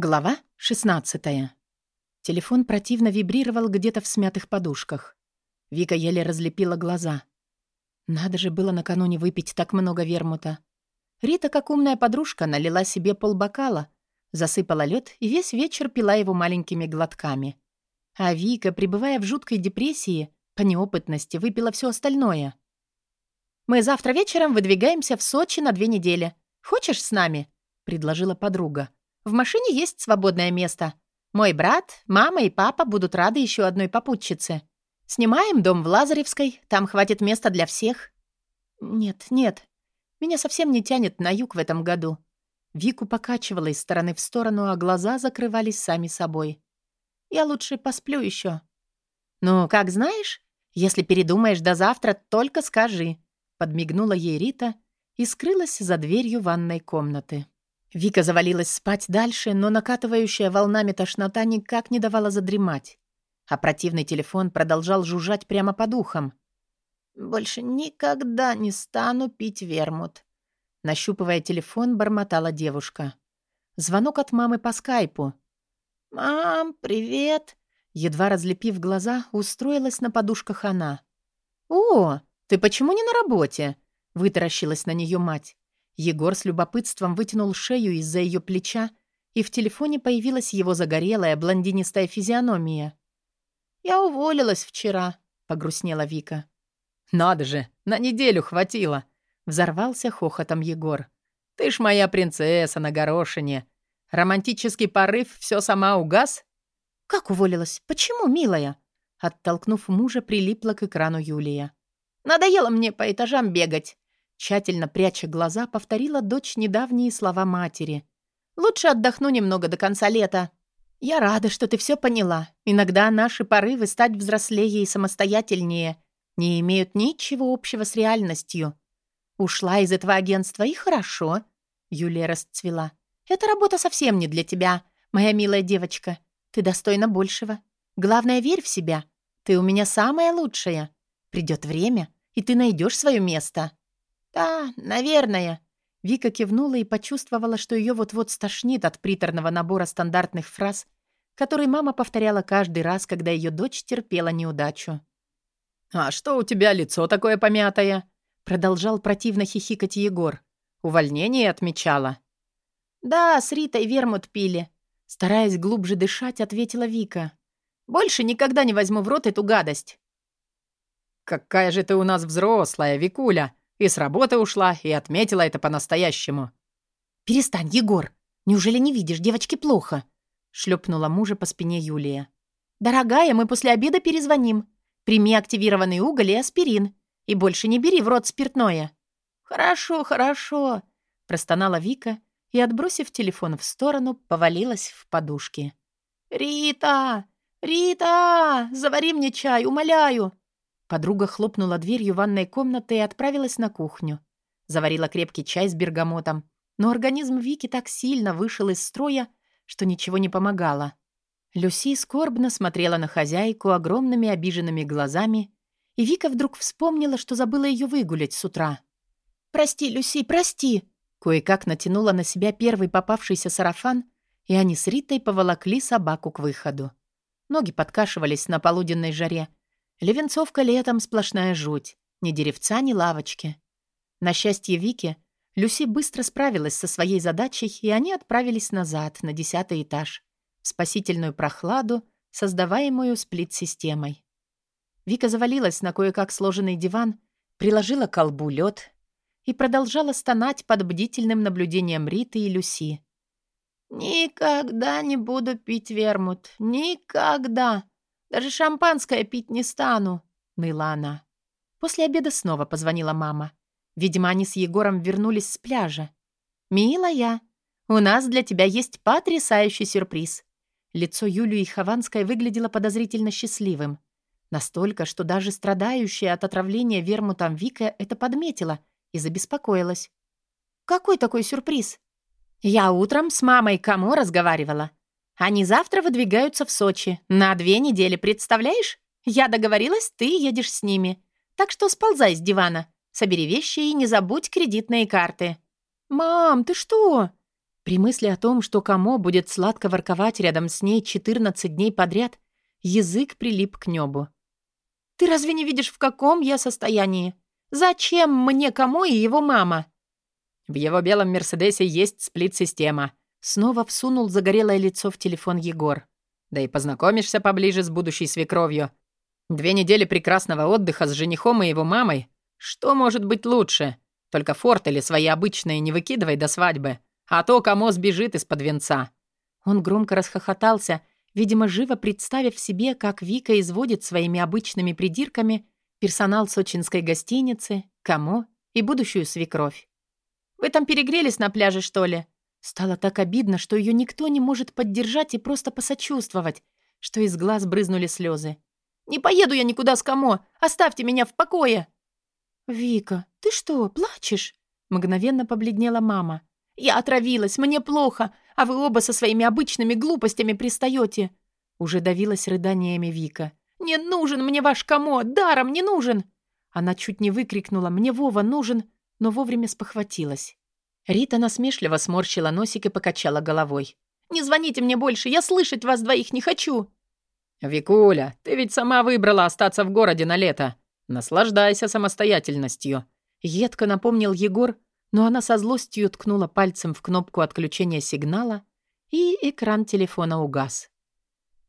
Глава 16 Телефон противно вибрировал где-то в смятых подушках. Вика еле разлепила глаза. Надо же было накануне выпить так много вермута. Рита, как умная подружка, налила себе полбокала, засыпала лед и весь вечер пила его маленькими глотками. А Вика, пребывая в жуткой депрессии, по неопытности выпила все остальное. «Мы завтра вечером выдвигаемся в Сочи на две недели. Хочешь с нами?» — предложила подруга. В машине есть свободное место. Мой брат, мама и папа будут рады еще одной попутчице. Снимаем дом в Лазаревской, там хватит места для всех». «Нет, нет, меня совсем не тянет на юг в этом году». Вику покачивала из стороны в сторону, а глаза закрывались сами собой. «Я лучше посплю еще». «Ну, как знаешь, если передумаешь до завтра, только скажи», — подмигнула ей Рита и скрылась за дверью ванной комнаты. Вика завалилась спать дальше, но накатывающая волнами тошнота никак не давала задремать. А противный телефон продолжал жужжать прямо по духам. «Больше никогда не стану пить вермут», — нащупывая телефон, бормотала девушка. Звонок от мамы по скайпу. «Мам, привет!» Едва разлепив глаза, устроилась на подушках она. «О, ты почему не на работе?» — вытаращилась на нее мать. Егор с любопытством вытянул шею из-за ее плеча, и в телефоне появилась его загорелая блондинистая физиономия. «Я уволилась вчера», — погрустнела Вика. «Надо же, на неделю хватило!» — взорвался хохотом Егор. «Ты ж моя принцесса на горошине. Романтический порыв все сама угас?» «Как уволилась? Почему, милая?» Оттолкнув мужа, прилипла к экрану Юлия. «Надоело мне по этажам бегать. Тщательно пряча глаза, повторила дочь недавние слова матери. «Лучше отдохну немного до конца лета. Я рада, что ты все поняла. Иногда наши порывы стать взрослее и самостоятельнее не имеют ничего общего с реальностью. Ушла из этого агентства, и хорошо». Юлия расцвела. «Эта работа совсем не для тебя, моя милая девочка. Ты достойна большего. Главное, верь в себя. Ты у меня самая лучшая. Придет время, и ты найдешь свое место». «Да, наверное». Вика кивнула и почувствовала, что ее вот-вот стошнит от приторного набора стандартных фраз, которые мама повторяла каждый раз, когда ее дочь терпела неудачу. «А что у тебя лицо такое помятое?» Продолжал противно хихикать Егор. «Увольнение отмечала?» «Да, с Ритой вермут пили». Стараясь глубже дышать, ответила Вика. «Больше никогда не возьму в рот эту гадость». «Какая же ты у нас взрослая, Викуля!» И с работы ушла, и отметила это по-настоящему». «Перестань, Егор! Неужели не видишь, девочке плохо?» Шлепнула мужа по спине Юлия. «Дорогая, мы после обеда перезвоним. Прими активированный уголь и аспирин. И больше не бери в рот спиртное». «Хорошо, хорошо», — простонала Вика и, отбросив телефон в сторону, повалилась в подушки. «Рита! Рита! Завари мне чай, умоляю!» Подруга хлопнула дверью ванной комнаты и отправилась на кухню. Заварила крепкий чай с бергамотом, но организм Вики так сильно вышел из строя, что ничего не помогало. Люси скорбно смотрела на хозяйку огромными обиженными глазами, и Вика вдруг вспомнила, что забыла ее выгулять с утра. «Прости, Люси, прости!» Кое-как натянула на себя первый попавшийся сарафан, и они с Ритой поволокли собаку к выходу. Ноги подкашивались на полуденной жаре, Левенцовка летом сплошная жуть. Ни деревца, ни лавочки. На счастье Вики, Люси быстро справилась со своей задачей, и они отправились назад, на десятый этаж, в спасительную прохладу, создаваемую сплит-системой. Вика завалилась на кое-как сложенный диван, приложила к колбу лед и продолжала стонать под бдительным наблюдением Риты и Люси. «Никогда не буду пить вермут. Никогда!» Даже шампанское пить не стану», — ныла она. После обеда снова позвонила мама. Видимо, они с Егором вернулись с пляжа. «Милая, у нас для тебя есть потрясающий сюрприз». Лицо Юлии Хованской выглядело подозрительно счастливым. Настолько, что даже страдающая от отравления вермутом Вика это подметила и забеспокоилась. «Какой такой сюрприз?» «Я утром с мамой кому разговаривала. Они завтра выдвигаются в Сочи. На две недели, представляешь? Я договорилась, ты едешь с ними. Так что сползай с дивана. Собери вещи и не забудь кредитные карты». «Мам, ты что?» При мысли о том, что Камо будет сладко ворковать рядом с ней 14 дней подряд, язык прилип к небу. «Ты разве не видишь, в каком я состоянии? Зачем мне Камо и его мама?» «В его белом Мерседесе есть сплит-система». Снова всунул загорелое лицо в телефон Егор. «Да и познакомишься поближе с будущей свекровью. Две недели прекрасного отдыха с женихом и его мамой. Что может быть лучше? Только фортели свои обычные не выкидывай до свадьбы, а то кому сбежит из-под венца». Он громко расхохотался, видимо, живо представив себе, как Вика изводит своими обычными придирками персонал сочинской гостиницы, Камо и будущую свекровь. «Вы там перегрелись на пляже, что ли?» Стало так обидно, что ее никто не может поддержать и просто посочувствовать, что из глаз брызнули слезы. Не поеду я никуда с Камо. Оставьте меня в покое!» «Вика, ты что, плачешь?» Мгновенно побледнела мама. «Я отравилась, мне плохо, а вы оба со своими обычными глупостями пристаете!» Уже давилась рыданиями Вика. «Не нужен мне ваш Камо, даром не нужен!» Она чуть не выкрикнула «Мне Вова нужен!», но вовремя спохватилась. Рита насмешливо сморщила носик и покачала головой. «Не звоните мне больше, я слышать вас двоих не хочу!» «Викуля, ты ведь сама выбрала остаться в городе на лето. Наслаждайся самостоятельностью», — едко напомнил Егор, но она со злостью ткнула пальцем в кнопку отключения сигнала, и экран телефона угас.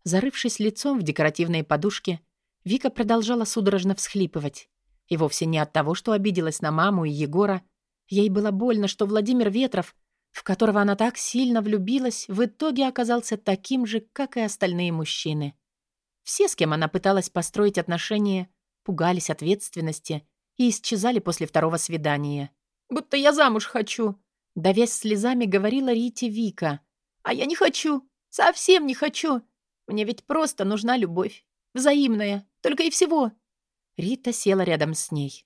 Зарывшись лицом в декоративные подушки, Вика продолжала судорожно всхлипывать. И вовсе не от того, что обиделась на маму и Егора. Ей было больно, что Владимир Ветров, в которого она так сильно влюбилась, в итоге оказался таким же, как и остальные мужчины. Все, с кем она пыталась построить отношения, пугались ответственности и исчезали после второго свидания. «Будто я замуж хочу», — давясь слезами, говорила Рите Вика. «А я не хочу, совсем не хочу. Мне ведь просто нужна любовь. Взаимная, только и всего». Рита села рядом с ней.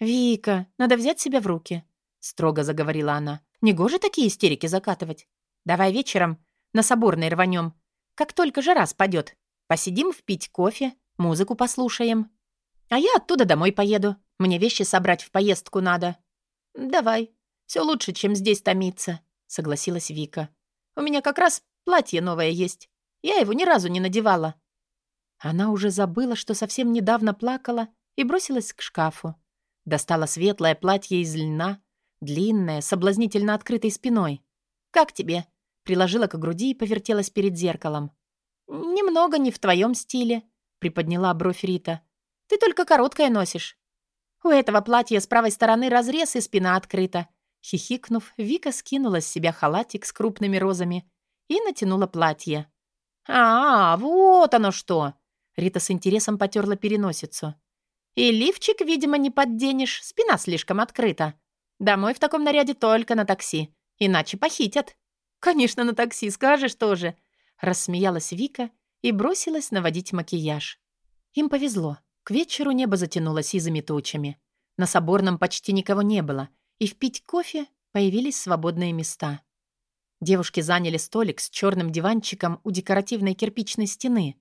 «Вика, надо взять себя в руки», — строго заговорила она. «Негоже такие истерики закатывать. Давай вечером на Соборной рванем. Как только жара спадет, Посидим впить кофе, музыку послушаем. А я оттуда домой поеду. Мне вещи собрать в поездку надо». «Давай. Все лучше, чем здесь томиться», — согласилась Вика. «У меня как раз платье новое есть. Я его ни разу не надевала». Она уже забыла, что совсем недавно плакала, и бросилась к шкафу. Достала светлое платье из льна, длинное, соблазнительно открытой спиной. «Как тебе?» Приложила к груди и повертелась перед зеркалом. «Немного не в твоем стиле», — приподняла бровь Рита. «Ты только короткое носишь». «У этого платья с правой стороны разрез и спина открыта». Хихикнув, Вика скинула с себя халатик с крупными розами и натянула платье. «А, вот оно что!» Рита с интересом потерла переносицу. «И лифчик, видимо, не подденешь, спина слишком открыта. Домой в таком наряде только на такси, иначе похитят». «Конечно, на такси, скажешь тоже», Рассмеялась Вика и бросилась наводить макияж. Им повезло. К вечеру небо затянуло сизыми тучами. На Соборном почти никого не было, и впить кофе появились свободные места. Девушки заняли столик с черным диванчиком у декоративной кирпичной стены.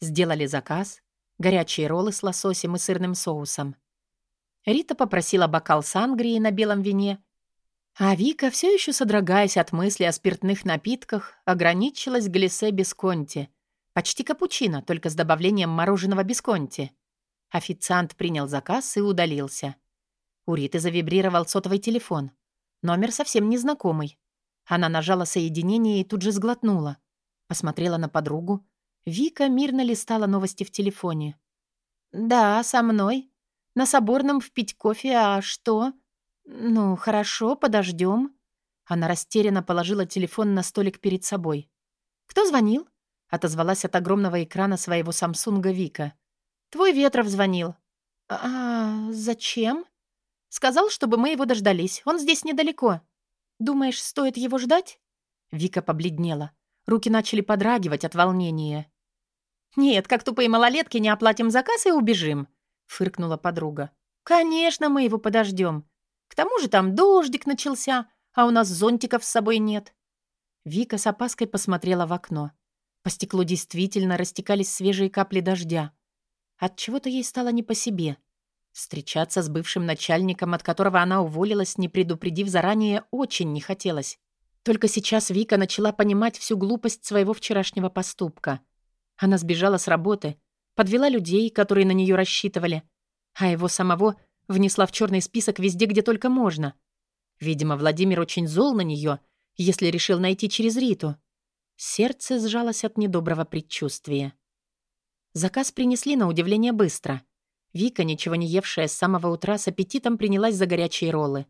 Сделали заказ, горячие роллы с лососем и сырным соусом. Рита попросила бокал сангрии на белом вине а Вика, все еще содрогаясь от мысли о спиртных напитках, ограничилась глиссе бисконти. Почти капучино, только с добавлением мороженого бисконти. Официант принял заказ и удалился. У Риты завибрировал сотовый телефон. Номер совсем незнакомый. Она нажала соединение и тут же сглотнула. Посмотрела на подругу. Вика мирно листала новости в телефоне. «Да, со мной. На Соборном впить кофе, а что?» «Ну, хорошо, подождем. Она растерянно положила телефон на столик перед собой. «Кто звонил?» — отозвалась от огромного экрана своего Самсунга Вика. «Твой Ветров звонил». «А зачем?» «Сказал, чтобы мы его дождались. Он здесь недалеко». «Думаешь, стоит его ждать?» Вика побледнела. Руки начали подрагивать от волнения. «Нет, как тупые малолетки, не оплатим заказ и убежим», — фыркнула подруга. «Конечно, мы его подождем. К тому же там дождик начался, а у нас зонтиков с собой нет». Вика с опаской посмотрела в окно. По стеклу действительно растекались свежие капли дождя. От чего то ей стало не по себе. Встречаться с бывшим начальником, от которого она уволилась, не предупредив заранее, очень не хотелось. Только сейчас Вика начала понимать всю глупость своего вчерашнего поступка. Она сбежала с работы, подвела людей, которые на нее рассчитывали, а его самого внесла в черный список везде, где только можно. Видимо, Владимир очень зол на нее, если решил найти через Риту. Сердце сжалось от недоброго предчувствия. Заказ принесли на удивление быстро. Вика, ничего не евшая с самого утра, с аппетитом принялась за горячие роллы.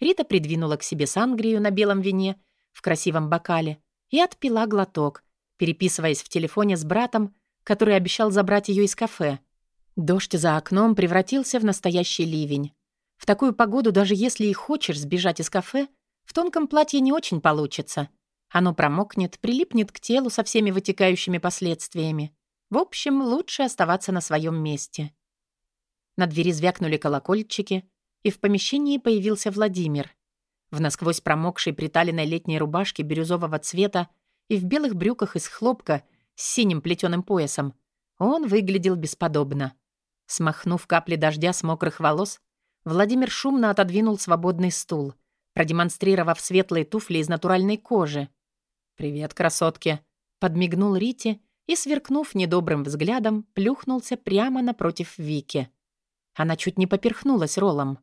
Рита придвинула к себе сангрию на белом вине в красивом бокале и отпила глоток, переписываясь в телефоне с братом, который обещал забрать ее из кафе. Дождь за окном превратился в настоящий ливень. В такую погоду, даже если и хочешь сбежать из кафе, в тонком платье не очень получится. Оно промокнет, прилипнет к телу со всеми вытекающими последствиями. В общем, лучше оставаться на своем месте. На двери звякнули колокольчики, и в помещении появился Владимир. В насквозь промокшей приталенной летней рубашке бирюзового цвета и в белых брюках из хлопка с синим плетеным поясом он выглядел бесподобно. Смахнув капли дождя с мокрых волос, Владимир шумно отодвинул свободный стул, продемонстрировав светлые туфли из натуральной кожи. «Привет, красотки!» — подмигнул Рите и, сверкнув недобрым взглядом, плюхнулся прямо напротив Вики. Она чуть не поперхнулась роллом.